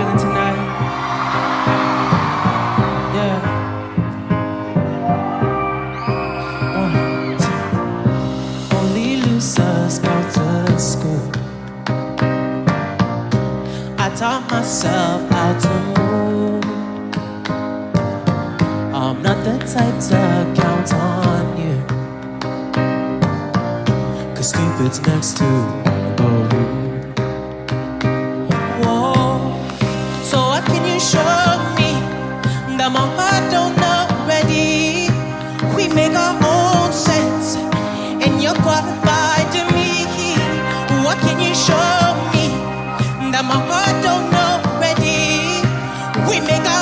feeling tonight. Yeah. One, two. Only losers go to school. I taught myself how to move. I'm not the type to count on you. Cause stupid's next to all you. show me that my heart don't know ready. We make our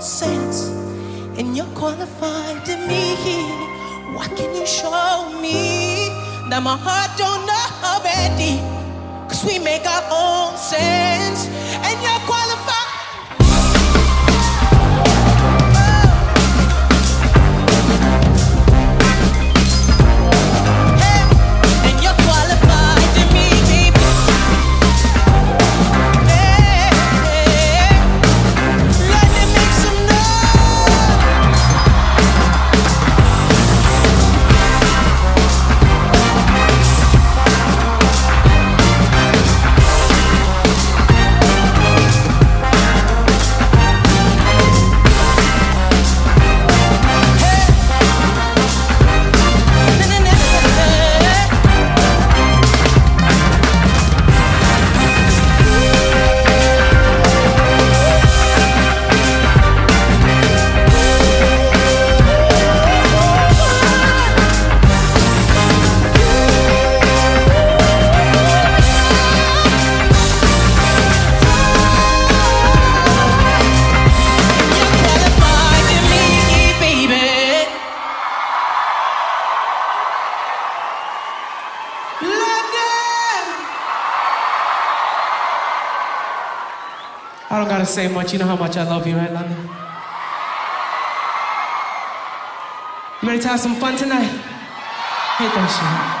Sense, and you're qualified to me. What can you show me that my heart don't know already? Cause we make our own sense and you're I don't gotta say much. You know how much I love you, right, London? You ready to have some fun tonight? Hit that shit.